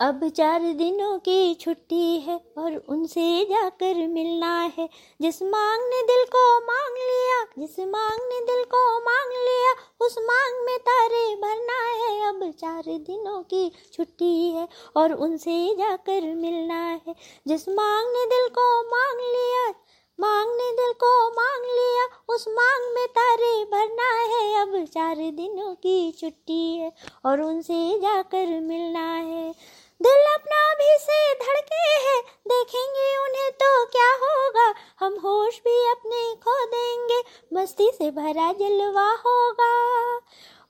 अब चार दिनों की छुट्टी है और उनसे जाकर मिलना है। जिस मांग ने दिल को मांग लिया, जिस मांग ने दिल को मांग लिया, उस मांग में तारे भरना है। अब चार दिनों की छुट्टी है और उनसे जाकर मिलना है। जिस मांग ने दिल को मांग लिया, मांग ने दिल को मांग लिया, उस मांग में तारे भरना है। अब चार दिनों की छुट्टी है और उनसे जाकर मिलना है। दिल अपना भी से धड़के हैं। देखेंगे उन्हें तो क्या होगा। हम होश भी अपने खो देंगे। मस्ती से भरा जलवा होगा।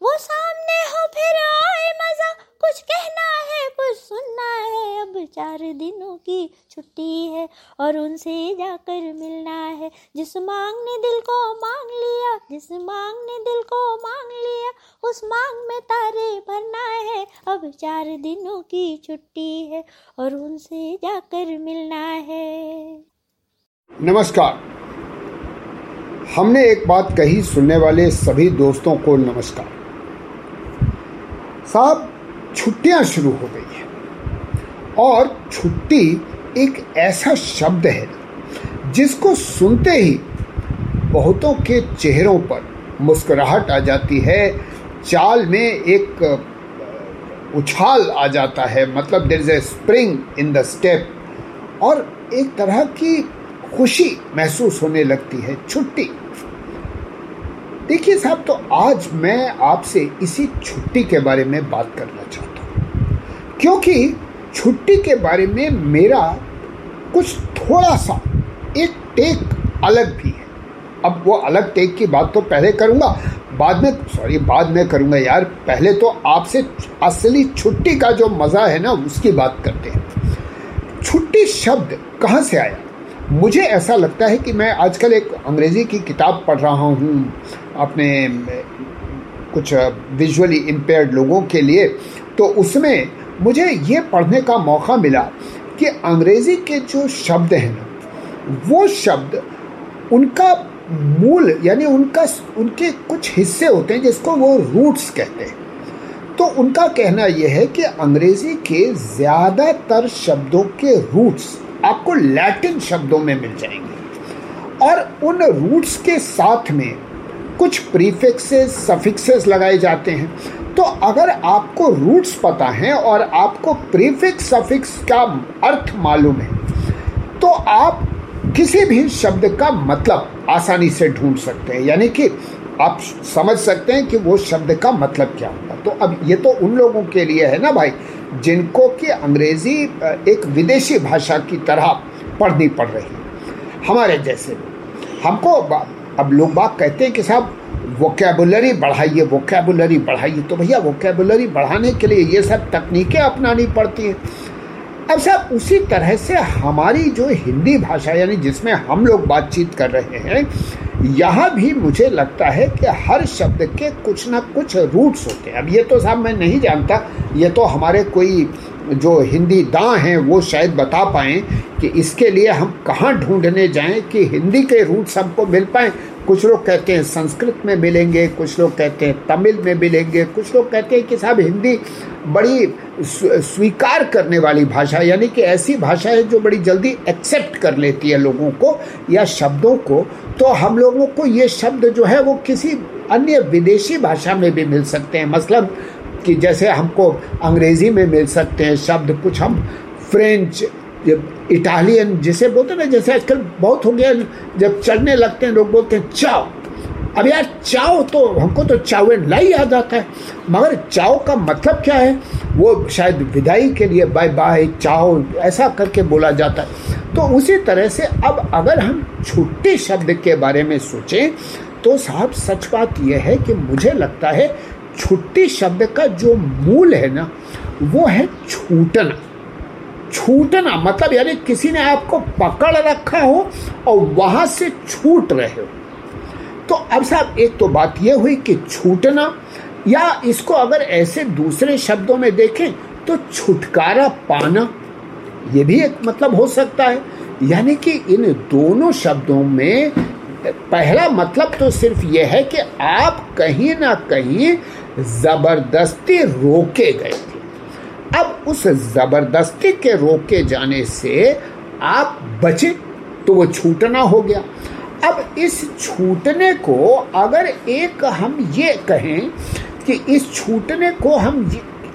वो सामने हो, फिर आए मज़ा। कुछ कहना है, कुछ सुनना है। अब चार दिनों की छुट्टी है और उनसे जाकर मिलना है। जिस मांग ने दिल को मांग लिया, जिस मांग ने दिल को मांग लिया, उस मांग में तारे भरना है। अब चार दिनों की छुट्टी है और उनसे जाकर मिलना है। नमस्कार। हमने एक बात कही सुनने वाले सभी दोस्तों को नमस्कार। साहब, छुट्टियाँ शुरू हो गई है। और छुट्टी एक ऐसा शब्द है जिसको सुनते ही बहुतों के चेहरों पर मुस्कुराहट आ जाती है, चाल में एक उछाल आ जाता है। मतलब there is a spring in the step और एक तरह की खुशी महसूस होने लगती है, छुट्टी। देखिए साहब तो आज मैं आपसे इसी छुट्टी के बारे में बात करना चाहता हूँ। क्योंकि छुट्टी के बारे में मेरा कुछ थोड़ा सा एक टेक अलग भी है। अब वो अलग टेक की बात तो पहले करूँगा, बाद में, सॉरी, बाद में करूँगा यार। पहले तो आपसे असली छुट्टी का जो मज़ा है ना, उसकी बात करते हैं। छुट्टी शब्द कहाँ से आया? मुझे ऐसा लगता है कि मैं आजकल एक अंग्रेज़ी की किताब पढ़ रहा हूँ अपने, कुछ विजुअली इम्पेयर्ड लोगों के लिए तो उसमें मुझे ये पढ़ने का मौका मिला कि अंग्रेज़ी के जो शब्द हैं ना, वो शब्द उनका मूल, यानी उनका, उनके कुछ हिस्से होते हैं जिसको वो रूट्स कहते हैं। तो उनका कहना यह है कि अंग्रेज़ी के ज़्यादातर शब्दों के रूट्स आपको लैटिन शब्दों में मिल जाएँगे। और उन रूट्स के साथ में कुछ प्रीफिक्सेस, सफिक्सेस लगाए जाते हैं। तो अगर आपको रूट्स पता हैं और आपको प्रीफिक्स, सफिक्स का अर्थ मालूम है तो आप किसी भी शब्द का मतलब आसानी से ढूंढ सकते हैं। यानी कि आप समझ सकते हैं कि वो शब्द का मतलब क्या होगा तो अब ये तो उन लोगों के लिए है ना भाई, जिनको कि अंग्रेज़ी एक विदेशी भाषा की तरह पढ़नी पड़ रही है। हमारे जैसे हमको अब लोग बात कहते हैं कि साहब वोकेबुलरी बढ़ाइए वोकेबुलरी बढ़ाइए। तो भैया वोकेबुलरी बढ़ाने के लिए ये सब तकनीकें अपनानी पड़ती हैं। अब साहब, उसी तरह से हमारी जो हिंदी भाषा, यानी जिसमें हम लोग बातचीत कर रहे हैं, यहाँ भी मुझे लगता है कि हर शब्द के कुछ ना कुछ रूट्स होते हैं। अब ये तो साहब मैं नहीं जानता, ये तो हमारे कोई जो हिंदी दाँ हैं, वो शायद बता पाएँ कि इसके लिए हम कहाँ ढूँढने जाएँ कि हिंदी के रूट्स हमको मिल पाएँ। कुछ लोग कहते हैं संस्कृत में मिलेंगे, कुछ लोग कहते हैं तमिल में मिलेंगे, कुछ लोग कहते हैं कि साहब हिंदी बड़ी स्वीकार करने वाली भाषा, यानी कि ऐसी भाषा है जो बड़ी जल्दी एक्सेप्ट कर लेती है लोगों को या शब्दों को। तो हम लोगों को ये शब्द जो है वो किसी अन्य विदेशी भाषा में भी मिल सकते हैं। मसलन कि जैसे हमको अंग्रेज़ी में मिल सकते हैं शब्द, कुछ हम फ्रेंच इटालियन जिसे बोलते ना, जैसे आजकल बहुत हो गया जब चढ़ने लगते हैं, लोग बोलते हैं चाव अब यार चाव तो हमको तो चाव एंड लाई याद आता है। मगर चाव का मतलब क्या है? वो शायद विदाई के लिए बाय बाय चाव ऐसा करके बोला जाता है। तो उसी तरह से अब अगर हम छुट्टी शब्द के बारे में सोचें तो साहब सच बात यह है कि मुझे लगता है छुट्टी शब्द का जो मूल है ना, वो है छूटना। छूटना मतलब यानी किसी ने आपको पकड़ रखा हो और वहाँ से छूट रहे हो। तो अब साहब, एक तो बात यह हुई कि छूटना, या इसको अगर ऐसे दूसरे शब्दों में देखें तो छुटकारा पाना, ये भी एक मतलब हो सकता है। यानी कि इन दोनों शब्दों में पहला मतलब तो सिर्फ़ यह है कि आप कहीं ना कहीं ज़बरदस्ती रोके गए थे। अब उस ज़बरदस्ती के रोके जाने से आप बचे तो वो छूटना हो गया। अब इस छूटने को अगर एक हम ये कहें कि इस छूटने को हम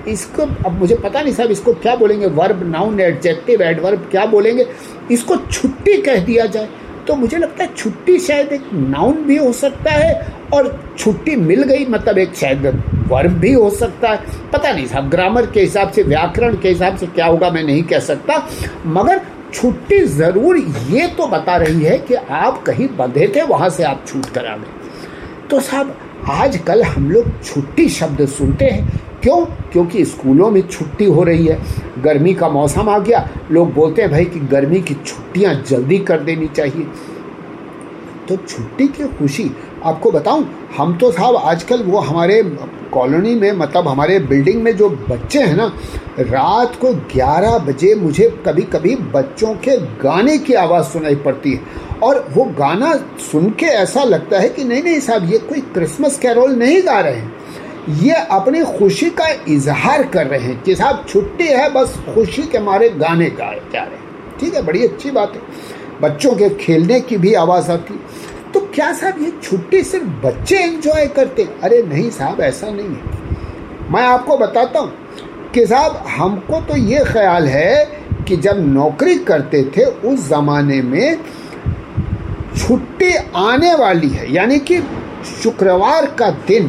इसको, अब मुझे पता नहीं साहब इसको क्या बोलेंगे वर्ब नाउन एडजेक्टिव एडवर्ब क्या बोलेंगे, इसको छुट्टी कह दिया जाए। तो मुझे लगता है छुट्टी शायद एक नाउन भी हो सकता है और छुट्टी मिल गई मतलब एक शायद वर्ब भी हो सकता है। पता नहीं, साहब, ग्रामर के हिसाब से, व्याकरण के हिसाब से क्या होगा, मैं नहीं कह सकता। मगर छुट्टी ज़रूर ये तो बता रही है कि आप कहीं बंधे थे, वहाँ से आप छूट करा गए। तो साहब, आजकल हम लोग छुट्टी शब्द सुनते हैं। क्यों? क्योंकि स्कूलों में छुट्टी हो रही है। गर्मी का मौसम आ गया। लोग बोलते हैं, भाई, कि गर्मी की छुट्टियाँ जल्दी कर देनी चाहिए। तो छुट्टी की खुशी आपको बताऊँ, हम तो साहब आजकल वो हमारे कॉलोनी में मतलब हमारे बिल्डिंग में जो बच्चे हैं ना, रात को 11 बजे मुझे कभी कभी बच्चों के गाने की आवाज़ सुनाई पड़ती है। और वो गाना सुन के ऐसा लगता है कि नहीं नहीं साहब, ये कोई क्रिसमस कैरोल नहीं गा रहे हैं। ये अपनी खुशी का इजहार कर रहे हैं कि साहब, छुट्टी है, बस खुशी के मारे गाने गा, जा रहे हैं। ठीक है, बड़ी अच्छी बात है। बच्चों के खेलने की भी आवाज़ आती। तो क्या साहब, ये छुट्टी सिर्फ़ बच्चे एंजॉय करते? अरे नहीं साहब, ऐसा नहीं है। मैं आपको बताता हूँ कि साहब, हमको तो ये ख्याल है कि जब नौकरी करते थे, उस ज़माने में छुट्टी आने वाली है। यानी कि शुक्रवार का दिन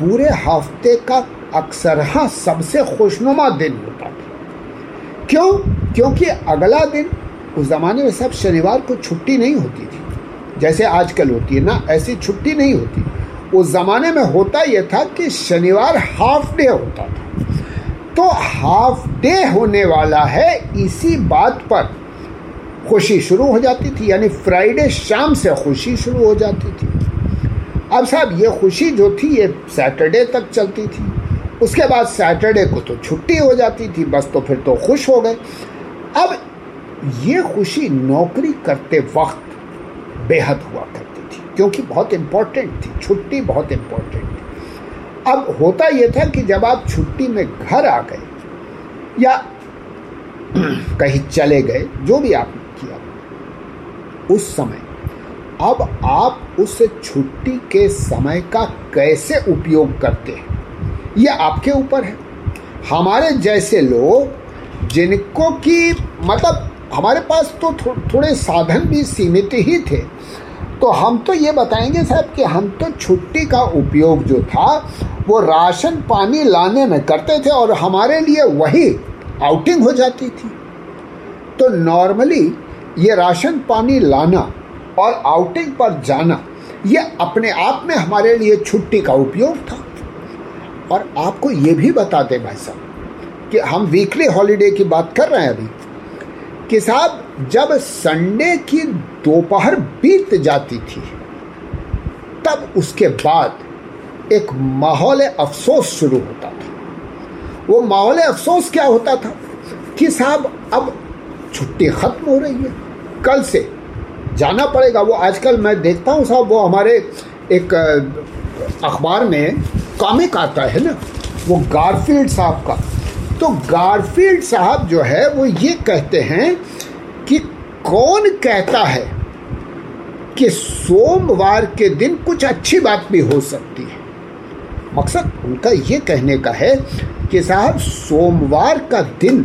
पूरे हफ़्ते का अक्सर हाँ सबसे खुशनुमा दिन होता था। क्यों? क्योंकि अगला दिन, उस ज़माने में सब शनिवार को छुट्टी नहीं होती थी। जैसे आजकल होती है ना, ऐसी छुट्टी नहीं होती। उस ज़माने में होता यह था कि शनिवार हाफ़ डे होता था। तो हाफ़ डे होने वाला है इसी बात पर। खुशी शुरू हो जाती थी, यानी फ्राइडे शाम से खुशी शुरू हो जाती थी। अब साहब, ये खुशी जो थी, ये सैटरडे तक चलती थी। उसके बाद सैटरडे को तो छुट्टी हो जाती थी, बस तो फिर तो खुश हो गए। अब ये खुशी नौकरी करते वक्त बेहद हुआ करती थी, क्योंकि बहुत इम्पोर्टेंट थी, छुट्टी बहुत इम्पोर्टेंट थी। अब होता यह था कि जब आप छुट्टी में घर आ गए, या कहीं चले गए, जो भी आपने किया, उस समय, अब आप उस छुट्टी के समय का कैसे उपयोग करते हैं, ये आपके ऊपर है। हमारे जैसे लोग, जिनको की मतलब हमारे पास तो थो, थोड़े साधन भी सीमित ही थे। तो हम तो ये बताएँगे साहब कि हम तो छुट्टी का उपयोग जो था वो राशन पानी लाने में करते थे और हमारे लिए वही आउटिंग हो जाती थी। तो नॉर्मली ये राशन पानी लाना और आउटिंग पर जाना ये अपने आप में हमारे लिए छुट्टी का उपयोग था। और आपको ये भी बता दें भाई साहब कि हम वीकली हॉलीडे की बात कर रहे हैं अभी। कि साहब जब संडे की दोपहर बीत जाती थी, तब उसके बाद एक माहौल अफसोस शुरू होता था। वो माहौल अफसोस क्या होता था कि साहब, अब छुट्टी खत्म हो रही है, कल से जाना पड़ेगा। वो आजकल मैं देखता हूँ साहब, वो हमारे एक अखबार में कॉमिक आता है ना, वो गारफील्ड साहब का। तो गारफील्ड साहब जो है, वो ये कहते हैं कि कौन कहता है कि सोमवार के दिन कुछ अच्छी बात भी हो सकती है? मकसद उनका ये कहने का है कि साहब, सोमवार का दिन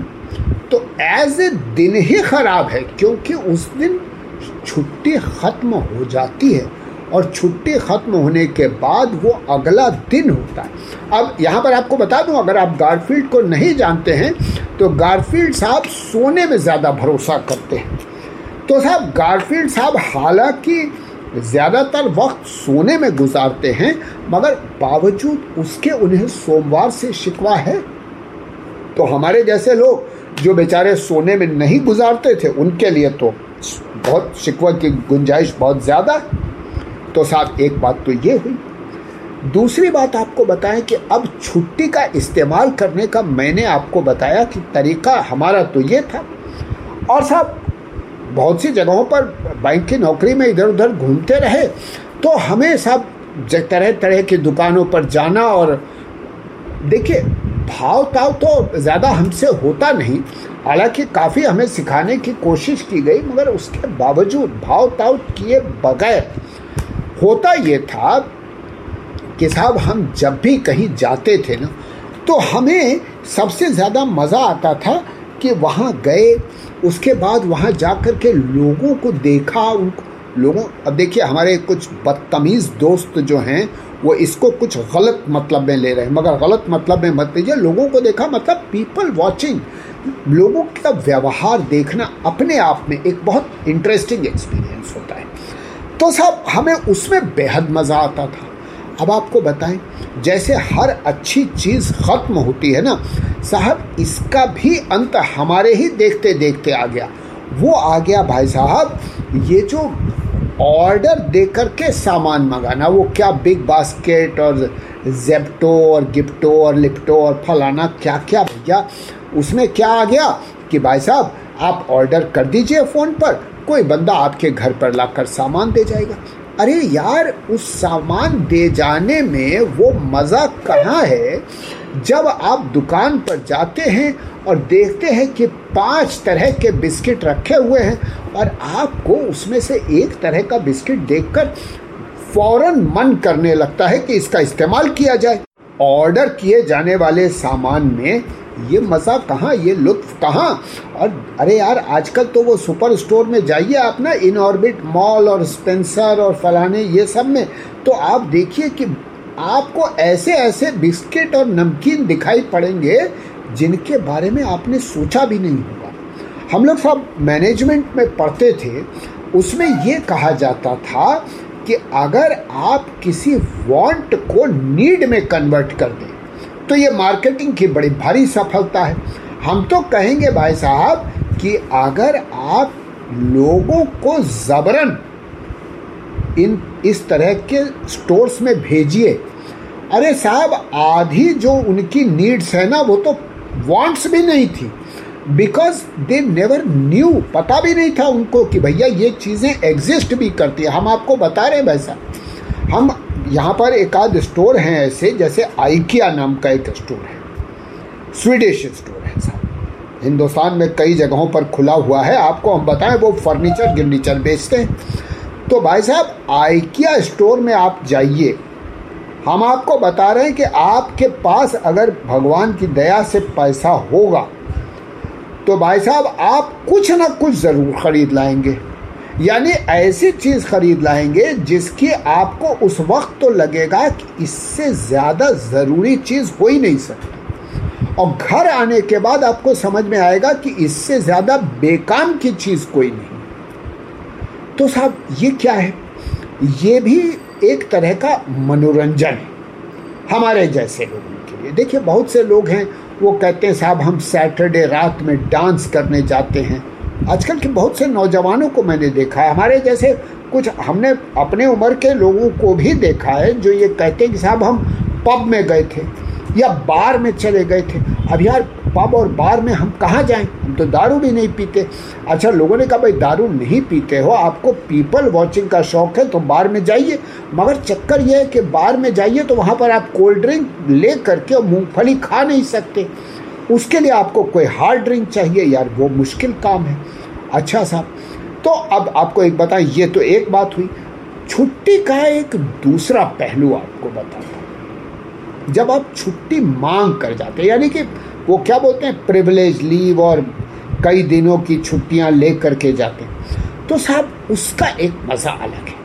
तो एज ए दिन ही खराब है, क्योंकि उस दिन छुट्टी ख़त्म हो जाती है। और छुट्टी ख़त्म होने के बाद वो अगला दिन होता है। अब यहाँ पर आपको बता दूँ, अगर आप गारफील्ड को नहीं जानते हैं तो गारफील्ड साहब सोने में ज़्यादा भरोसा करते हैं। तो साहब, गारफील्ड साहब हालाँकि ज़्यादातर वक्त सोने में गुजारते हैं, मगर बावजूद उसके उन्हें सोमवार से शिकवा है। तो हमारे जैसे लोग जो बेचारे सोने में नहीं गुजारते थे, उनके लिए तो बहुत शिकवा की गुंजाइश बहुत ज़्यादा तो साहब, एक बात तो ये हुई। दूसरी बात आपको बताएँ कि अब छुट्टी का इस्तेमाल करने का मैंने आपको बताया कि तरीका हमारा तो ये था। और साहब, बहुत सी जगहों पर बैंक की नौकरी में इधर उधर घूमते रहे तो हमें सब तरह तरह की दुकानों पर जाना और देखिए भाव ताव तो ज़्यादा हमसे होता नहीं। हालाँकि काफ़ी हमें सिखाने की कोशिश की गई, मगर उसके बावजूद भाव ताव किए बगैर होता ये था कि साहब, हम जब भी कहीं जाते थे ना तो हमें सबसे ज़्यादा मज़ा आता था कि वहाँ गए, उसके बाद वहाँ जा कर के लोगों को देखा उनको लोगों, अब देखिए हमारे कुछ बदतमीज़ दोस्त जो हैं, वो इसको कुछ गलत मतलब में ले रहे हैं। मगर गलत मतलब में मत लीजिए, लोगों को देखा मतलब पीपल वॉचिंग लोगों का व्यवहार देखना अपने आप में एक बहुत इंटरेस्टिंग एक्सपीरियंस होता है। तो साहब, हमें उसमें बेहद मज़ा आता था। अब आपको बताएँ, जैसे हर अच्छी चीज़ ख़त्म होती है ना, साहब, इसका भी अंत हमारे ही देखते देखते आ गया। वो आ गया भाई साहब, ये जो ऑर्डर दे करके सामान मंगाना, वो क्या बिग बास्केट और जेप्टो और गिप्टो और लिप्टो और फलाना क्या क्या भैया, उसमें क्या आ गया कि भाई साहब, आप ऑर्डर कर दीजिए फ़ोन पर कोई बंदा आपके घर पर लाकर सामान दे जाएगा। अरे यार, उस सामान दे जाने में वो मज़ा कहाँ है? जब आप दुकान पर जाते हैं और देखते हैं कि पाँच तरह के बिस्किट रखे हुए हैं और आपको उसमें से एक तरह का बिस्किट देखकर फ़ौरन मन करने लगता है कि इसका इस्तेमाल किया जाए। ऑर्डर किए जाने वाले सामान में ये मज़ा कहाँ, ये लुत्फ कहाँ? और अरे यार, आजकल तो वो सुपर स्टोर में जाइए आप ना इन ऑर्बिट मॉल और स्पेंसर और फलाने ये सब में। तो आप देखिए कि आपको ऐसे ऐसे बिस्किट और नमकीन दिखाई पड़ेंगे जिनके बारे में आपने सोचा भी नहीं होगा। हम लोग सब मैनेजमेंट में पढ़ते थे, उसमें ये कहा जाता था कि अगर आप किसी वांट को नीड में कन्वर्ट कर दें तो ये मार्केटिंग की बड़ी भारी सफलता है। हम तो कहेंगे भाई साहब कि अगर आप लोगों को ज़बरन इन इस तरह के स्टोर्स में भेजिए, अरे साहब, आधी जो उनकी नीड्स है ना, वो तो वांट्स भी नहीं थी। बिकॉज़ दे नेवर न्यू पता भी नहीं था उनको कि भैया ये चीज़ें एग्जिस्ट भी करती है। हम आपको बता रहे हैं भाई साहब, हम यहाँ पर एक आध स्टोर हैं ऐसे, जैसे आइकिया नाम का एक स्टोर है। स्वीडिश स्टोर है साहब हिंदुस्तान में कई जगहों पर खुला हुआ है। आपको हम बताएँ, वो फर्नीचर, गिर्नीचर बेचते हैं। तो भाई साहब आइकिया स्टोर में आप जाइए। हम आपको बता रहे हैं कि आपके पास अगर भगवान की दया से पैसा होगा तो भाई साहब आप कुछ ना कुछ ज़रूर ख़रीद लाएँगे। यानी ऐसी चीज़ खरीद लाएँगे जिसकी आपको उस वक्त तो लगेगा कि इससे ज़्यादा ज़रूरी चीज़ हो ही नहीं सकती। और घर आने के बाद आपको समझ में आएगा कि इससे ज़्यादा बेकाम की चीज़ कोई नहीं। तो साहब, ये क्या है? ये भी एक तरह का मनोरंजन है हमारे जैसे लोगों के लिए। देखिए, बहुत से लोग हैं, वो कहते हैं, साहब, हम सैटरडे रात में डांस करने जाते हैं। आजकल के बहुत से नौजवानों को मैंने देखा है। हमारे जैसे कुछ हमने अपने उम्र के लोगों को भी देखा है, जो ये कहते हैं कि साहब हम पब में गए थे या बार में चले गए थे। अब यार पब और बार में हम कहाँ जाएँ? हम तो दारू भी नहीं पीते। अच्छा लोगों ने कहा, भाई, दारू नहीं पीते हो। आपको पीपल वॉचिंग का शौक है तो बार में जाइए। मगर चक्कर यह है कि बार में जाइए तो वहाँ पर आप कोल्ड ड्रिंक ले करके मूँगफली खा नहीं सकते। उसके लिए आपको कोई हार्ड ड्रिंक चाहिए, यार, वो मुश्किल काम है। अच्छा साहब तो अब आपको एक बताएँ, ये तो एक बात हुई। छुट्टी का एक दूसरा पहलू आपको बताता जब आप छुट्टी मांग कर जाते हैं, यानी कि वो क्या बोलते हैं प्रिविलेज लीव और कई दिनों की छुट्टियाँ ले करके जाते हैं तो साहब, उसका एक मज़ा अलग है।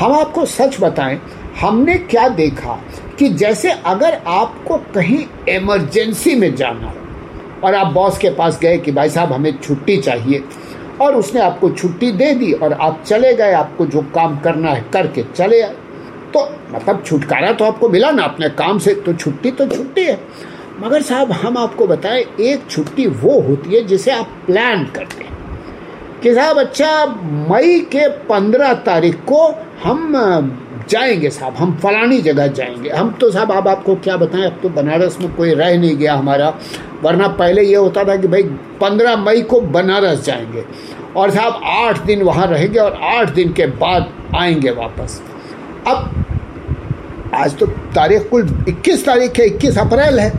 हम आपको सच बताएँ, हमने क्या देखा? कि जैसे अगर आपको कहीं इमरजेंसी में जाना हो और आप बॉस के पास गए कि भाई साहब हमें छुट्टी चाहिए और उसने आपको छुट्टी दे दी और आप चले गए, आपको जो काम करना है करके चले आए तो मतलब छुटकारा तो आपको मिला ना अपने काम से तो छुट्टी तो छुट्टी है। मगर साहब हम आपको बताएँ, एक छुट्टी वो होती है जिसे आप प्लान करते हैं कि साहब अच्छा मई के पंद्रह तारीख को हम जाएँगे साहब, हम फलानी जगह जाएँगे। हम तो साहब अब आपको क्या बताएँ, अब तो बनारस में कोई रह नहीं गया हमारा। वरना पहले ये होता था कि भाई, पंद्रह मई को बनारस जाएँगे। और साहब, आठ दिन वहाँ रहेंगे और आठ दिन के बाद आएँगे वापस। अब, आज तो तारीख कुल 21 तारीख है 21 अप्रैल है।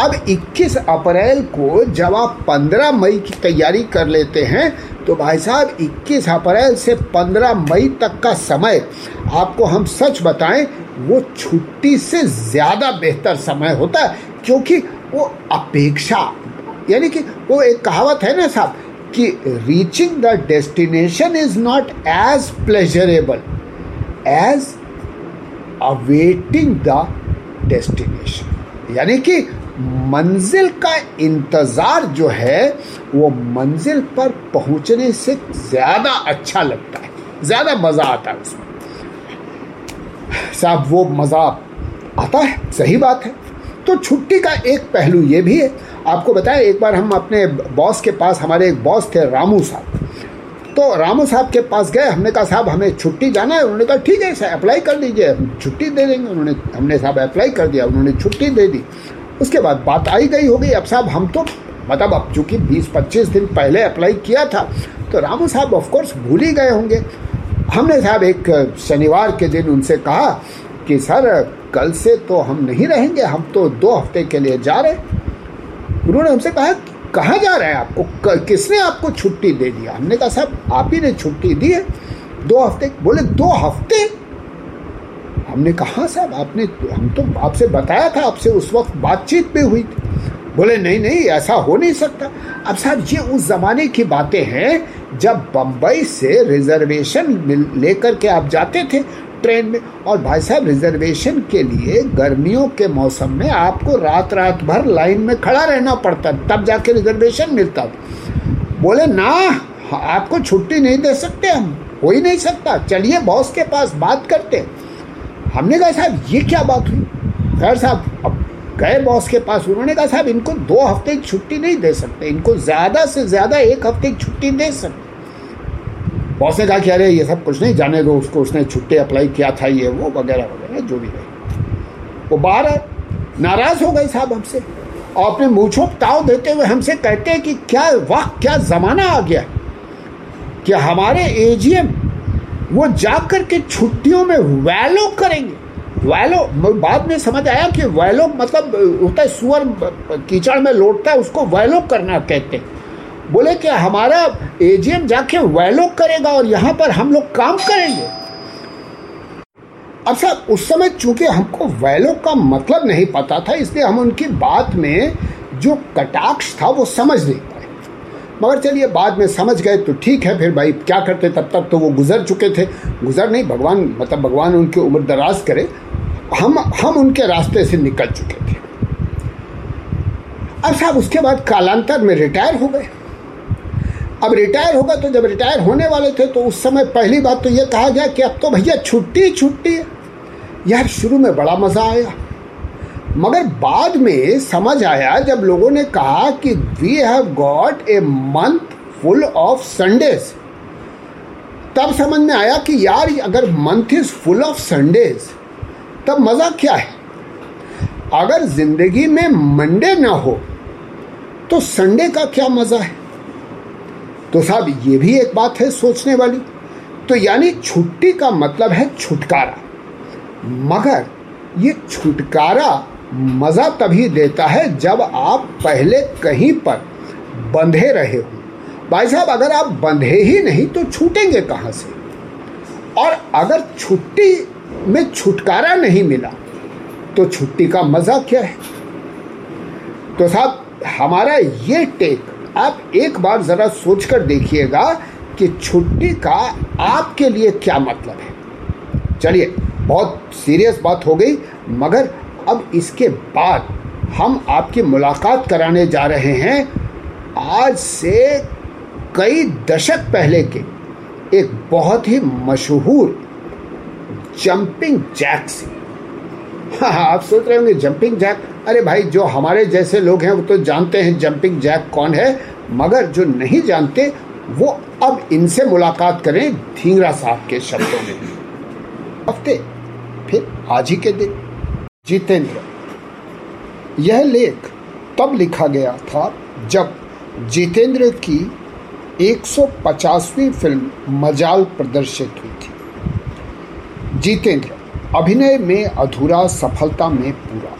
अब 21 अप्रैल को जब आप 15 मई की तैयारी कर लेते हैं तो भाई साहब 21 अप्रैल से 15 मई तक का समय आपको हम सच बताएँ, वो छुट्टी से ज़्यादा बेहतर समय होता है, क्योंकि वो अपेक्षा, यानी कि वो एक कहावत है ना साहब, कि reaching the destination is not as pleasurable as awaiting the destination यानी कि मंजिल का इंतज़ार जो है, वो मंजिल पर पहुँचने से ज़्यादा अच्छा लगता है। ज़्यादा मज़ा आता है उसमें। साहब, वो मज़ा आता है, सही बात है। तो छुट्टी का एक पहलू ये भी है। आपको बताएँ, एक बार हम अपने बॉस के पास, हमारे एक बॉस थे, रामू साहब। तो रामू साहब के पास गए, हमने कहा, साहब, हमें छुट्टी जाना है। उन्होंने कहा, ठीक है, सर, अप्लाई कर दीजिए, छुट्टी दे देंगे। उन्होंने, हमने साहब, अप्लाई कर दिया, उन्होंने छुट्टी दे दी। उसके बाद बात आई गई हो गई अब साहब हम तो मतलब अब चूँकि 20-25 दिन पहले अप्लाई किया था तो रामू साहब ऑफकोर्स भूल ही गए होंगे। हमने साहब एक शनिवार के दिन उनसे कहा कि, सर, कल से तो हम नहीं रहेंगे, हम तो दो हफ़्ते के लिए जा रहे उन्होंने हमसे कहा, कहाँ जा रहे हैं आपको? किसने आपको छुट्टी दे दिया? हमने कहा साहब आप ही ने छुट्टी दी है, दो हफ़्ते, बोले, दो हफ़्ते? हमने कहा, साहब, आपने हम तो आपसे बताया था, आपसे उस वक्त बातचीत भी हुई थी। बोले, नहीं नहीं, ऐसा हो नहीं सकता। अब साहब, ये उस ज़माने की बातें हैं, जब बम्बई से रिजर्वेशन लेकर के आप जाते थे ट्रेन में। और भाई साहब, रिजर्वेशन के लिए गर्मियों के मौसम में आपको रात रात भर लाइन में खड़ा रहना पड़ता, तब जाके रिजर्वेशन मिलता। बोले, ना, आपको छुट्टी नहीं दे सकते हम, हो ही नहीं सकता। चलिए, बॉस के पास बात करते हमने कहा, साहब, ये क्या बात हुई? खैर साहब, अब गए बॉस के पास, उन्होंने कहा, साहब, इनको दो हफ़्ते की छुट्टी नहीं दे सकते, इनको ज़्यादा से ज़्यादा एक हफ़्ते की छुट्टी दे सकते। बॉस ने कहा कि, अरे, ये सब कुछ नहीं जाने दो, उसको, उसने छुट्टी अप्लाई किया था, ये वो वगैरह वगैरह, जो भी रहे वो बाहर है नाराज़ हो गए साहब हमसे, और अपने मूछों ताव देते हुए हमसे कहते हैं कि, क्या वक्त क्या ज़माना आ गया कि हमारे एजीएम वो जा कर के छुट्टियों में वैलो करेंगे। वैलो, बाद में समझ आया कि वैलो मतलब होता है, सुअर कीचड़ में लौटता है, उसको वैलो करना कहते हैं। बोले कि हमारा एजीएम जाके वैलो करेगा और यहाँ पर हम लोग काम करेंगे। अब सर, उस समय चूँकि हमको वैलो का मतलब नहीं पता था, इसलिए हम उनकी बात में जो कटाक्ष था वो समझ नहीं पाए। मगर चलिए, बाद में समझ गए तो ठीक है, फिर भाई क्या करते, तब तक तो वो गुजर चुके थे। गुजर नहीं, भगवान मतलब भगवान उनकी उम्र दराज करे, हम हम उनके रास्ते से निकल चुके थे। अब साहब, उसके बाद कालांतर में रिटायर हो गए। अब रिटायर होगा तो जब रिटायर होने वाले थे तो उस समय पहली बात तो ये कहा गया कि अब तो भैया छुट्टी छुट्टी। यार, शुरू में बड़ा मज़ा आया। मगर बाद में समझ आया जब लोगों ने कहा कि we have got a month full of Sundays तब समझ में आया कि यार, अगर month is full of Sundays तब मज़ा क्या है? अगर ज़िंदगी में मंडे ना हो तो संडे का क्या मज़ा है? तो साहब, ये भी एक बात है सोचने वाली। तो यानी छुट्टी का मतलब है छुटकारा। मगर ये छुटकारा मज़ा तभी देता है जब आप पहले कहीं पर बंधे रहे हो। भाई साहब, अगर आप बंधे ही नहीं तो छूटेंगे कहाँ से? और अगर छुट्टी में छुटकारा नहीं मिला तो छुट्टी का मज़ा क्या है? तो साहब, हमारा ये टेक आप एक बार ज़रा सोच कर देखिएगा कि छुट्टी का आपके लिए क्या मतलब है। चलिए, बहुत सीरियस बात हो गई, मगर अब इसके बाद हम आपकी मुलाकात कराने जा रहे हैं आज से कई दशक पहले के एक बहुत ही मशहूर जंपिंग जैक से। हाँ हाँ आप सोच रहे होंगे, जंपिंग जैक? अरे भाई, जो हमारे जैसे लोग हैं, वो तो जानते हैं जंपिंग जैक कौन है, मगर जो नहीं जानते, वो अब इनसे मुलाकात करें धींगरा साहब के शब्दों में। हफ़्ते, फिर आज ही के दिन। जितेंद्र। यह लेख तब लिखा गया था जब जितेंद्र की 150वीं फ़िल्म मजाल प्रदर्शित हुई थी। जितेंद्र, अभिनय में अधूरा सफलता में पूरा।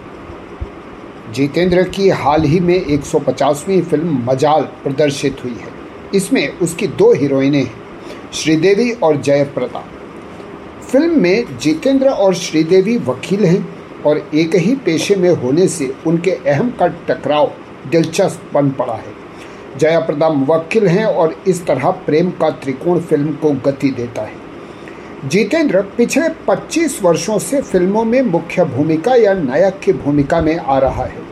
जितेंद्र की हाल ही में 150वीं फ़िल्म मजाल प्रदर्शित हुई है। इसमें उसकी दो हीरोइनें हैं, श्रीदेवी और जयप्रदा। फ़िल्म में जितेंद्र और श्रीदेवी वकील हैं। और एक ही पेशे में होने से उनके अहम का टकराव दिलचस्प बन पड़ा है। जया जयाप्रदा मुवक्किल हैं और इस तरह प्रेम का त्रिकोण फ़िल्म को गति देता है। जितेंद्र पिछले 25 वर्षों से फ़िल्मों में मुख्य भूमिका या नायक की भूमिका में आ रहा है।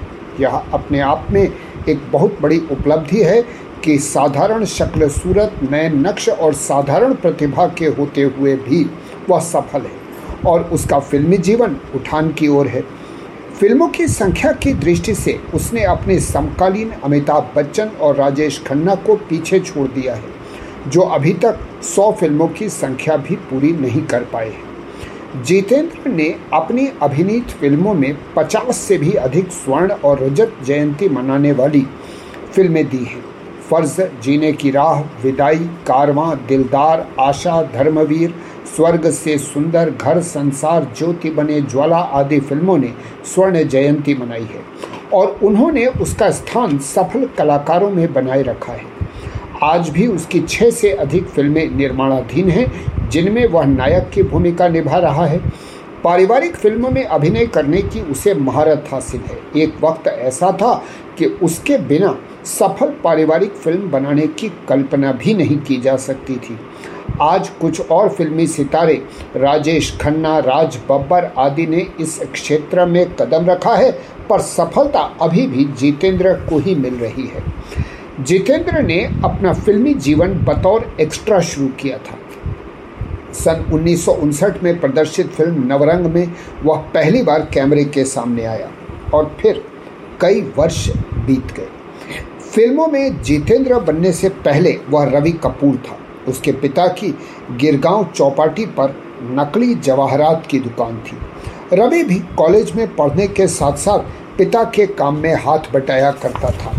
यह अपने आप में एक बहुत बड़ी उपलब्धि है कि साधारण शक्ल सूरत नए नक्श और साधारण प्रतिभा के होते हुए भी वह सफल है। और उसका फिल्मी जीवन उठान की ओर है। फ़िल्मों की संख्या की दृष्टि से उसने अपने समकालीन अमिताभ बच्चन और राजेश खन्ना को पीछे छोड़ दिया है, जो अभी तक सौ फ़िल्मों की संख्या भी पूरी नहीं कर पाए हैं। जितेंद्र ने अपनी अभिनीत फ़िल्मों में 50 से भी अधिक स्वर्ण और रजत जयंती मनाने वाली फ़िल्में दी हैं। फ़र्ज़, जीने की राह, विदाई, कारवां, दिलदार, आशा, धर्मवीर स्वर्ग से सुंदर घर, संसार, ज्योति बने ज्वाला आदि फ़िल्मों ने स्वर्ण जयंती मनाई है और उन्होंने उसका स्थान सफल कलाकारों में बनाए रखा है। आज भी उसकी छः से अधिक फ़िल्में निर्माणाधीन हैं, जिनमें वह नायक की भूमिका निभा रहा है। पारिवारिक फ़िल्मों में अभिनय करने की उसे महारत हासिल है। एक वक्त ऐसा था कि उसके बिना सफल पारिवारिक फ़िल्म बनाने की कल्पना भी नहीं की जा सकती थी। आज कुछ और फिल्मी सितारे, राजेश खन्ना, राज बब्बर आदि ने इस क्षेत्र में कदम रखा है, पर सफलता अभी भी जितेंद्र को ही मिल रही है। जितेंद्र ने अपना फिल्मी जीवन बतौर एक्स्ट्रा शुरू किया था। सन उन्नीस सौ उनसठ में प्रदर्शित फ़िल्म नवरंग में वह पहली बार कैमरे के सामने आया और फिर कई वर्ष बीत गए। फ़िल्मों में जितेंद्र बनने से पहले वह रवि कपूर था। उसके पिता की गिरगांव चौपाटी पर नकली जवाहरात की दुकान थी। रवि भी कॉलेज में पढ़ने के साथ साथ पिता के काम में हाथ बटाया करता था।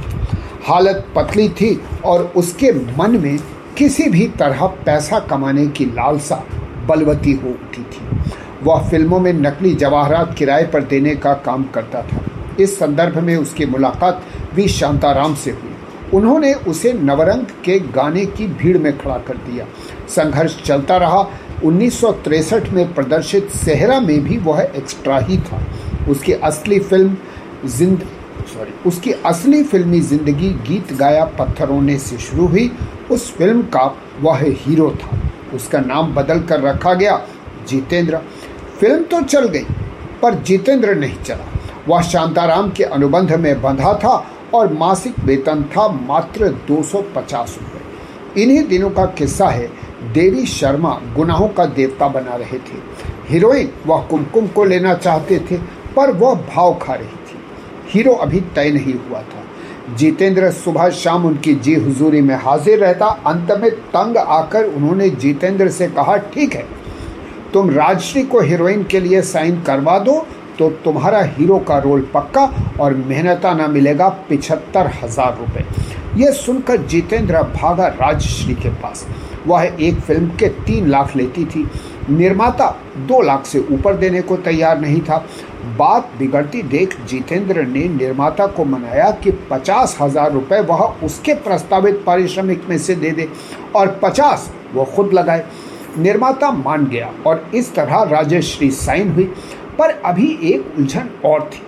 हालत पतली थी और उसके मन में किसी भी तरह पैसा कमाने की लालसा बलवती हो उठी थी। वह फ़िल्मों में नकली जवाहरात किराए पर देने का काम करता था। इस संदर्भ में उसकी मुलाकात वी. शांताराम से हुई। उन्होंने उसे नवरंग के गाने की भीड़ में खड़ा कर दिया। संघर्ष चलता रहा। उन्नीस में प्रदर्शित सेहरा में भी वह एक्स्ट्रा ही था। उसकी असली फ़िल्म जिंद सॉरी उसकी असली फिल्मी ज़िंदगी गीत गाया पत्थरों ने से शुरू हुई। उस फ़िल्म का वह हीरो था। उसका नाम बदल कर रखा गया जितेंद्र। फ़िल्म तो चल गई, पर जितेंद्र नहीं चला। वह शांताराम के अनुबंध में बंधा था। और मासिक वेतन था मात्र दो सौ पचास रुपये इन्हीं दिनों का किस्सा है, देवी शर्मा गुनाहों का देवता बना रहे थे। हीरोइन वह कुमकुम को लेना चाहते थे, पर वह भाव खा रही थी। हीरो अभी तय नहीं हुआ था। जितेंद्र सुबह शाम उनकी जी हुजूरी में हाजिर रहता, अंत में तंग आकर उन्होंने जितेंद्र से कहा, ठीक है, तुम राजश्री को हीरोइन के लिए साइन करवा दो तो तुम्हारा हीरो का रोल पक्का और मेहनताना मिलेगा पिछहत्तर हज़ार रुपये यह सुनकर जितेंद्र भागा राजश्री के पास। वह एक फ़िल्म के तीन लाख लेती थी। निर्माता दो लाख से ऊपर देने को तैयार नहीं था। बात बिगड़ती देख जितेंद्र ने निर्माता को मनाया कि पचास हज़ार रुपये वह उसके प्रस्तावित पारिश्रमिक में से दे दे और पचास वो खुद लगाए। निर्माता मान गया और इस तरह राजेश्री साइन हुई। पर अभी एक उलझन और थी।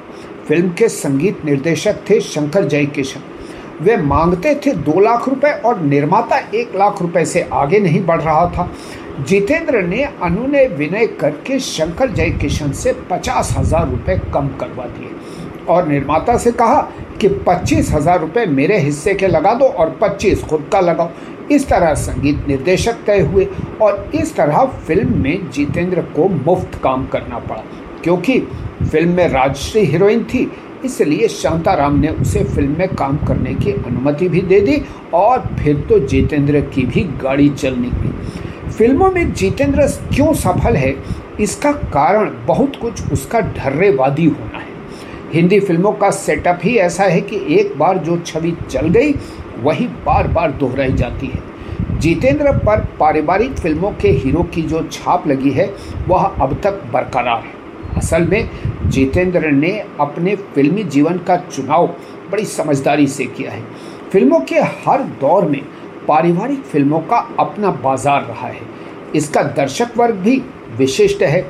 फ़िल्म के संगीत निर्देशक थे शंकर जयकिशन। वे मांगते थे दो लाख रुपए और निर्माता एक लाख रुपए से आगे नहीं बढ़ रहा था। जितेंद्र ने अनुनय विनय करके शंकर जयकिशन से पचास हज़ार रुपये कम करवा दिए और निर्माता से कहा कि पच्चीस हज़ार रुपये मेरे हिस्से के लगा दो और पच्चीस खुद का लगाओ। इस तरह संगीत निर्देशक तय हुए और इस तरह फ़िल्म में जितेंद्र को मुफ़्त काम करना पड़ा। क्योंकि फ़िल्म में राजश्री हीरोइन थी, इसलिए शांताराम ने उसे फ़िल्म में काम करने की अनुमति भी दे दी और फिर तो जितेंद्र की भी गाड़ी चल निकली फ़िल्मों में जितेंद्र क्यों सफल है, इसका कारण बहुत कुछ उसका ढर्रेवादी होना है। हिंदी फ़िल्मों का सेटअप ही ऐसा है कि एक बार जो छवि चल गई, वही बार बार दोहराई जाती है। जितेंद्र पर पारिवारिक फ़िल्मों के हीरो की जो छाप लगी है, वह अब तक बरकरार है। असल में जितेंद्र ने अपने फिल्मी जीवन का चुनाव बड़ी समझदारी से किया है। फ़िल्मों के हर दौर में पारिवारिक फ़िल्मों का अपना बाज़ार रहा है। इसका दर्शक वर्ग भी विशिष्ट है,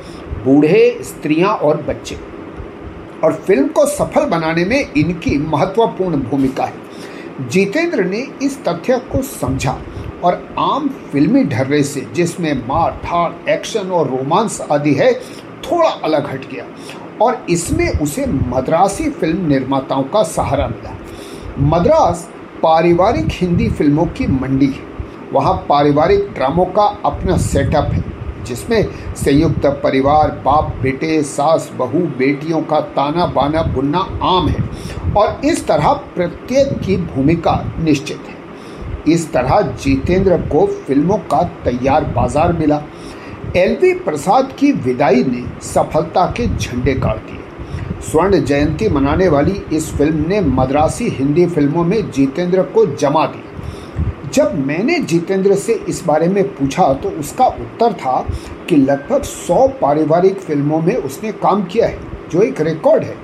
बूढ़े स्त्रियाँ और बच्चे। और फ़िल्म को सफल बनाने में इनकी महत्वपूर्ण भूमिका है। जितेंद्र ने इस तथ्य को समझा और आम फिल्मी ढर्रे से, जिसमें मार धार एक्शन और रोमांस आदि है थोड़ा अलग हट गया। और इसमें उसे मद्रासी फ़िल्म निर्माताओं का सहारा मिला। मद्रास पारिवारिक हिंदी फ़िल्मों की मंडी है। वहाँ पारिवारिक ड्रामों का अपना सेटअप है, जिसमें संयुक्त परिवार, बाप, बेटे, सास, बहू, बेटियों का ताना बाना बुनना आम है और इस तरह प्रत्येक की भूमिका निश्चित है। इस तरह जितेंद्र को फ़िल्मों का तैयार बाज़ार मिला। एलवी प्रसाद की विदाई ने सफलता के झंडे गाड़ दिए। स्वर्ण जयंती मनाने वाली इस फ़िल्म ने मद्रासी हिंदी फ़िल्मों में जितेंद्र को जमा दी। जब मैंने जितेंद्र से इस बारे में पूछा तो उसका उत्तर था कि लगभग सौ पारिवारिक फ़िल्मों में उसने काम किया है, जो एक रिकॉर्ड है।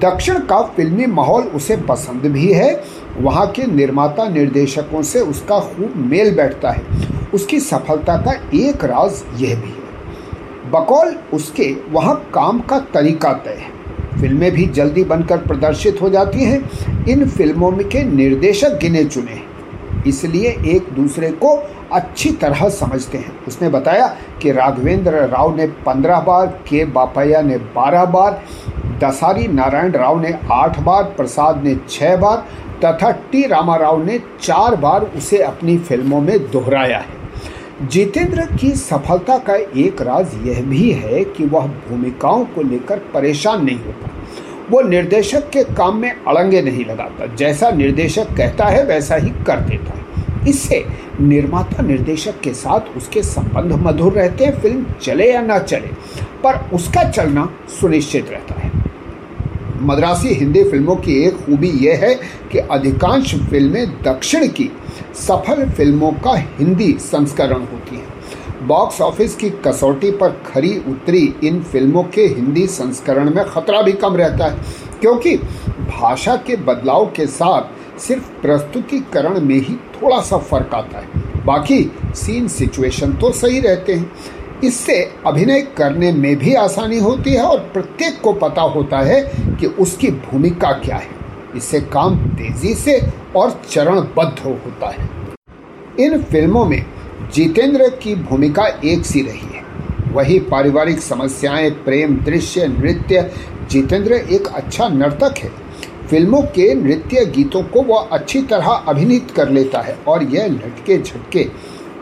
दक्षिण का फिल्मी माहौल उसे पसंद भी है, वहाँ के निर्माता निर्देशकों से उसका खूब मेल बैठता है। उसकी सफलता का एक राज यह भी है। बकौल उसके वहाँ काम का तरीका तय है। फ़िल्में भी जल्दी बनकर प्रदर्शित हो जाती हैं। इन फ़िल्मों में के निर्देशक गिने चुने हैं। इसलिए एक दूसरे को अच्छी तरह समझते हैं। उसने बताया कि राघवेंद्र राव ने पंद्रह बार, के बापैया ने बारह बार, दसारी नारायण राव ने आठ बार, प्रसाद ने छः बार, तथा टी रामा राव ने चार बार उसे अपनी फ़िल्मों में दोहराया है। जितेंद्र की सफलता का एक राज यह भी है कि वह भूमिकाओं को लेकर परेशान नहीं होता वो निर्देशक के काम में अड़ंगे नहीं लगाता। जैसा निर्देशक कहता है, वैसा ही कर देता है। इससे निर्माता निर्देशक के साथ उसके संबंध मधुर रहते हैं, फ़िल्म चले या ना चले, पर उसका चलना सुनिश्चित रहता है। मद्रासी हिंदी फ़िल्मों की एक खूबी यह है कि अधिकांश फ़िल्में दक्षिण की सफल फ़िल्मों का हिंदी संस्करण होती हैं। बॉक्स ऑफ़िस की कसौटी पर खरी उतरी इन फ़िल्मों के हिंदी संस्करण में खतरा भी कम रहता है, क्योंकि भाषा के बदलाव के साथ सिर्फ़ प्रस्तुतिकरण में ही थोड़ा सा फ़र्क आता है। बाकी सीन सिचुएशन तो सही रहते हैं। इससे अभिनय करने में भी आसानी होती है और प्रत्येक को पता होता है कि उसकी भूमिका क्या है। इससे काम तेज़ी से और चरणबद्ध हो होता है। इन फ़िल्मों में जितेंद्र की भूमिका एक सी रही है। वही पारिवारिक समस्याएँ, प्रेम, दृश्य, नृत्य, जितेंद्र एक अच्छा नर्तक है। फ़िल्मों के नृत्य गीतों को वह अच्छी तरह अभिनीत कर लेता है और यह लटके झटके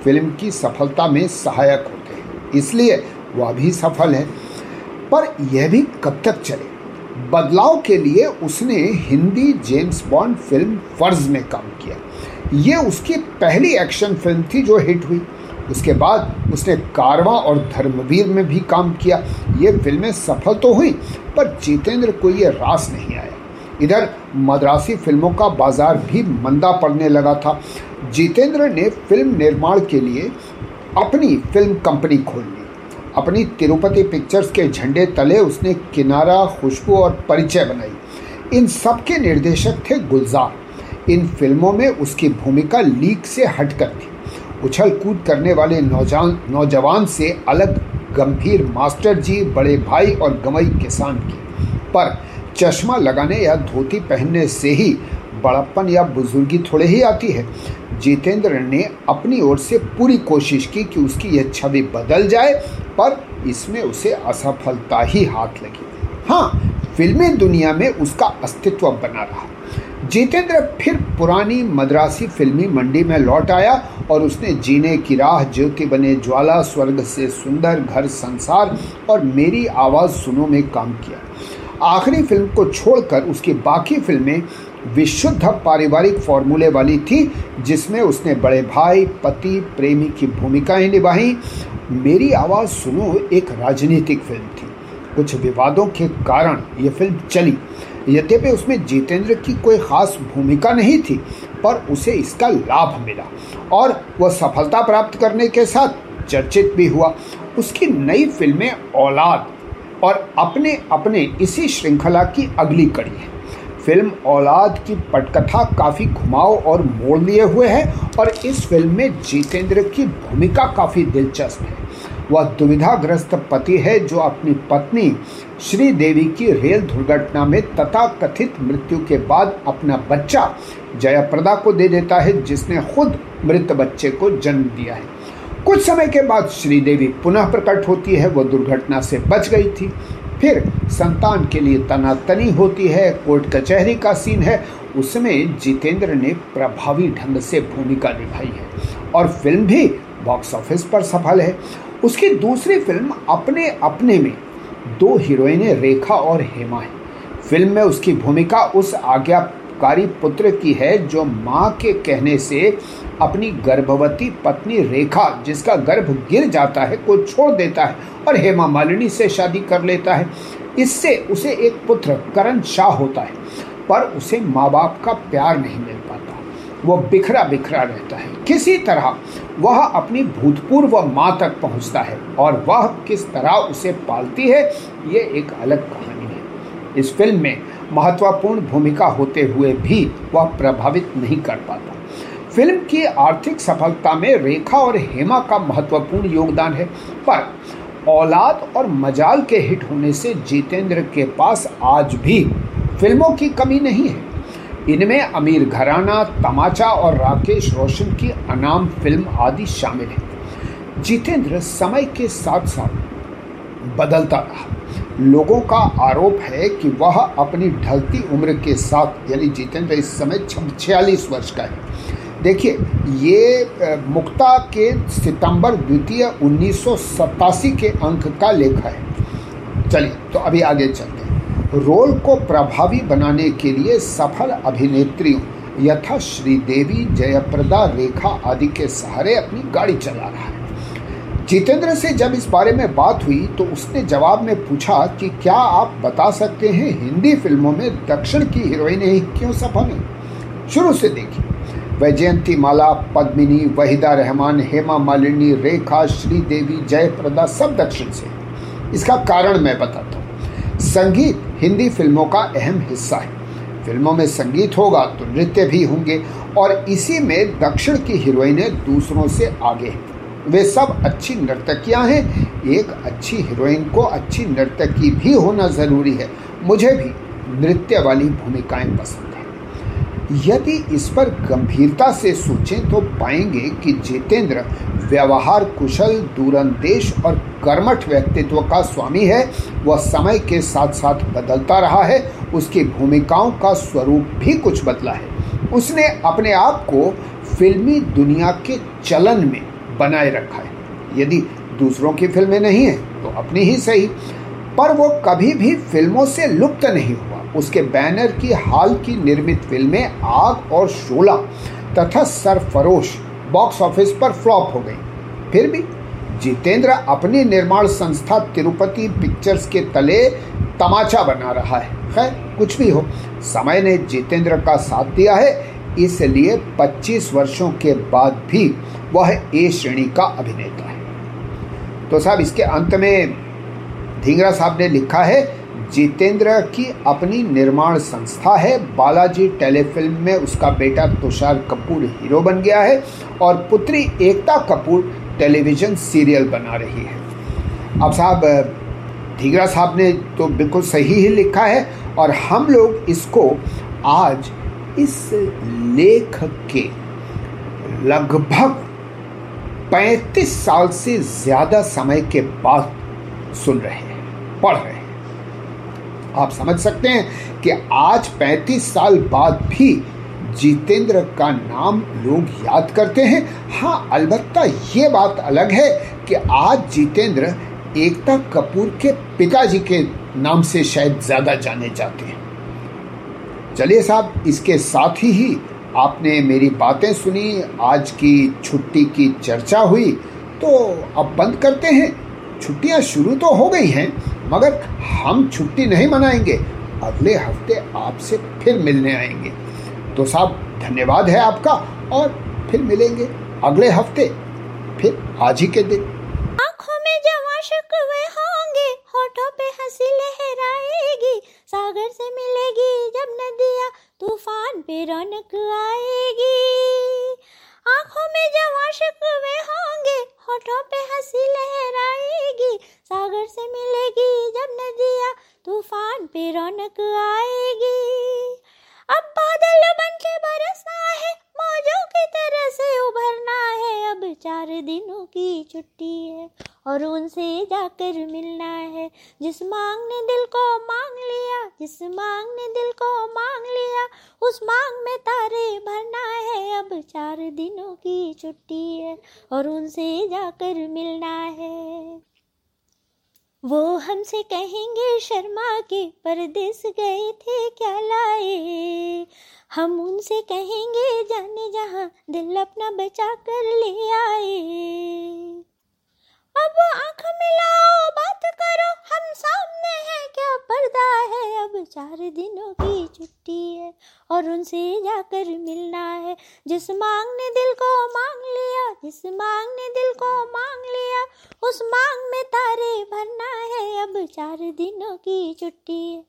फ़िल्म की सफलता में सहायक होते हैं। इसलिए वह भी सफल है। पर यह भी कब तक चले? बदलाव के लिए उसने हिंदी जेम्स बॉन्ड फ़िल्म फ़र्ज़ में काम किया। ये उसकी पहली एक्शन फ़िल्म थी जो हिट हुई। उसके बाद उसने कारवा और धर्मवीर में भी काम किया। ये फ़िल्में सफल तो हुई, पर जितेंद्र को ये रास नहीं आया। इधर मद्रासी फ़िल्मों का बाज़ार भी मंदा पड़ने लगा था। जितेंद्र ने फ़िल्म निर्माण के लिए अपनी फ़िल्म कंपनी खोल ली। अपनी तिरुपति पिक्चर्स के झंडे तले उसने किनारा, खुशबू और परिचय बनाई। इन सब के निर्देशक थे गुलजार। इन फ़िल्मों में उसकी भूमिका लीक से हटकर थी। उछल कूद करने वाले नौजवान नौजवान से अलग गंभीर मास्टर जी, बड़े भाई और गमई किसान की। पर चश्मा लगाने या धोती पहनने से ही बड़प्पन या बुजुर्गी थोड़े ही आती है। जितेंद्र ने अपनी ओर से पूरी कोशिश की कि उसकी यह छवि बदल जाए, पर इसमें उसे असफलता ही हाथ लगी। हाँ फिल्मी दुनिया में उसका अस्तित्व बना रहा। जितेंद्र फिर पुरानी मद्रासी फिल्मी मंडी में लौट आया और उसने जीने की राह, ज्योति बने ज्वाला, स्वर्ग से सुंदर घर, संसार और मेरी आवाज़ सुनो में काम किया। आखिरी फ़िल्म को छोड़कर उसकी बाकी फ़िल्में विशुद्ध पारिवारिक फॉर्मूले वाली थी, जिसमें उसने बड़े भाई, पति, प्रेमी की भूमिकाएँ निभाई। मेरी आवाज़ सुनो, एक राजनीतिक फ़िल्म थी। कुछ विवादों के कारण ये फ़िल्म चली। यद्यपि उसमें जितेंद्र की कोई खास भूमिका नहीं थी, पर उसे इसका लाभ मिला और वह सफलता प्राप्त करने के साथ चर्चित भी हुआ। उसकी नई फ़िल्में औलाद और अपने अपने इसी श्रृंखला की अगली कड़ी है। फ़िल्म औलाद की पटकथा काफ़ी घुमाव और मोड़ लिए हुए है और इस फ़िल्म में जितेंद्र की भूमिका काफ़ी दिलचस्प है। वह दुविधाग्रस्त पति है जो अपनी पत्नी श्रीदेवी की रेल दुर्घटना में तथा कथित मृत्यु के बाद अपना बच्चा जयाप्रदा को दे देता है, जिसने खुद मृत बच्चे को जन्म दिया है। कुछ समय के बाद श्रीदेवी पुनः प्रकट होती है वह दुर्घटना से बच गई थी। फिर संतान के लिए तनातनी होती है, कोर्ट कचहरी का सीन है। उसमें जितेंद्र ने प्रभावी ढंग से भूमिका निभाई है और फ़िल्म भी बॉक्स ऑफ़िस पर सफल है। उसकी दूसरी फ़िल्म अपने अपने में दो हीरोइनें रेखा और हेमा हैं। फ़िल्म में उसकी भूमिका उस आज्ञाकारी पुत्र की है, जो माँ के कहने से अपनी गर्भवती पत्नी रेखा, जिसका गर्भ गिर जाता है, को छोड़ देता है और हेमा मालिनी से शादी कर लेता है। इससे उसे एक पुत्र, करण शाह, होता है, पर उसे माँ बाप का प्यार नहीं मिल पाता। वो बिखरा बिखरा रहता है। किसी तरह वह अपनी भूतपूर्व माँ तक पहुँचता है और वह किस तरह उसे पालती है, ये एक अलग कहानी है। इस फ़िल्म में महत्वपूर्ण भूमिका होते हुए भी वह प्रभावित नहीं कर पाता। फ़िल्म की आर्थिक सफलता में रेखा और हेमा का महत्वपूर्ण योगदान है, पर औलाद और मजाल के हिट होने से जितेंद्र के पास आज भी फ़िल्मों की कमी नहीं है। इनमें अमीर घराना, तमाचा और राकेश रोशन की अनाम फ़िल्म आदि शामिल है। जितेंद्र समय के साथ साथ बदलता रहा। लोगों का आरोप है कि वह अपनी ढलती उम्र के साथ, यानी जितेंद्र इस समय छियालीस वर्ष का है। देखिए, ये मुक्ता के सितंबर द्वितीय उन्नीस सौ सतासी के अंक का लेखा है। चलिए तो अभी आगे चलते हैं। रोल को प्रभावी बनाने के लिए सफल अभिनेत्रियों, यथा श्रीदेवी, जयप्रदा, रेखा आदि के सहारे अपनी गाड़ी चला रहा है। जितेंद्र से जब इस बारे में बात हुई तो उसने जवाब में पूछा कि क्या आप बता सकते हैं हिंदी फ़िल्मों में दक्षिण की हीरोइनें क्यों सफल हैं शुरू से देखिए। वैजयंती माला, पद्मिनी, वहीदा रहमान, हेमा मालिनी, रेखा, श्रीदेवी, जयप्रदा सब दक्षिण से इसका कारण मैं बताता हूँ। संगीत हिंदी फ़िल्मों का अहम हिस्सा है। फ़िल्मों में संगीत होगा तो नृत्य भी होंगे और इसी में दक्षिण की हीरोइनें दूसरों से आगे हैं। वे सब अच्छी नर्तकियाँ हैं। एक अच्छी हीरोइन को अच्छी नर्तकी भी होना ज़रूरी है। मुझे भी नृत्य वाली भूमिकाएँ पसंद हैं। यदि इस पर गंभीरता से सोचें तो पाएँगे कि जितेंद्र व्यवहार कुशल, दूरंदेश और कर्मठ व्यक्तित्व का स्वामी है। वह समय के साथ साथ बदलता रहा है। उसकी भूमिकाओं का स्वरूप भी कुछ बदला है। उसने अपने आप को फिल्मी दुनिया के चलन में बनाए रखा है। यदि दूसरों की फ़िल्में नहीं हैं तो अपनी ही सही। पर वो कभी भी फ़िल्मों से लुप्त नहीं हुआ। उसके बैनर की हाल की निर्मित फ़िल्में आग और शोला तथा सरफरोश बॉक्स ऑफ़िस पर फ्लॉप हो गई। फिर भी जितेंद्र अपनी निर्माण संस्था तिरुपति पिक्चर्स के तले तमाचा बना रहा है। खैर, कुछ भी हो, समय ने जितेंद्र का साथ दिया है। इसलिए 25 वर्षों के बाद भी वह ए श्रेणी का अभिनेता है। तो साहब, इसके अंत में धिंगरा साहब ने लिखा है, जितेंद्र की अपनी निर्माण संस्था है। बालाजी टेलीफिल्म में उसका बेटा तुषार कपूर हीरो बन गया है और पुत्री एकता कपूर टेलीविज़न सीरियल बना रही है। अब साहब, धीगरा साहब ने तो बिल्कुल सही ही लिखा है और हम लोग इसको आज इस लेख के लगभग 35 साल से ज़्यादा समय के बाद सुन रहे हैं, पढ़ रहे हैं। आप समझ सकते हैं कि आज 35 साल बाद भी जितेंद्र का नाम लोग याद करते हैं। हाँ अलबत्ता ये बात अलग है कि आज जितेंद्र एकता कपूर के पिताजी के नाम से शायद ज़्यादा जाने जाते हैं। चलिए साहब, इसके साथ ही ही आपने मेरी बातें सुनी, आज की छुट्टी की चर्चा हुई तो अब बंद करते हैं। छुट्टियाँ शुरू तो हो गई हैं, मगर हम छुट्टी नहीं मनाएँगे। अगले हफ़्ते आपसे फिर मिलने आएँगे। तो साहब, धन्यवाद है आपका, और फिर मिलेंगे अगले हफ़्ते, फिर आज ही के दिन। आँखों में जवा होंगे, होठों पे हँसी सागर से मिलेगी जब नदिया तूफ़ान पे रौनक आएगी। आँखों में जब आशक वे होंगे, होठों पे हँसी लहराएगी। सागर से मिलेगी जब नदिया तूफ़ान पे रौनक आएगी। अब बादल बन के बरसना है, मौजों की तरह से उभरना है। अब चार दिनों की छुट्टी है और उनसे जाकर मिलना है। जिस मांग ने दिल को जिस मांग ने दिल को मांग लिया, उस मांग में तारे भरना है। अब चार दिनों की छुट्टी है और उनसे जाकर मिलना है। वो हमसे कहेंगे, शर्मा के परदेस गए थे, क्या लाए? हम उनसे कहेंगे, जाने जहाँ दिल अपना बचा कर ले आए। अब आँख मिलाओ, बात करो, हम सामने हैं, क्या पर्दा है? अब चार दिनों की छुट्टी है और उनसे जाकर मिलना है। जिस मांग ने दिल को मांग लिया, जिस मांग ने दिल को मांग लिया, उस मांग में तारे भरना है। अब चार दिनों की छुट्टी है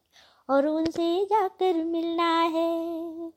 और उनसे जाकर मिलना है।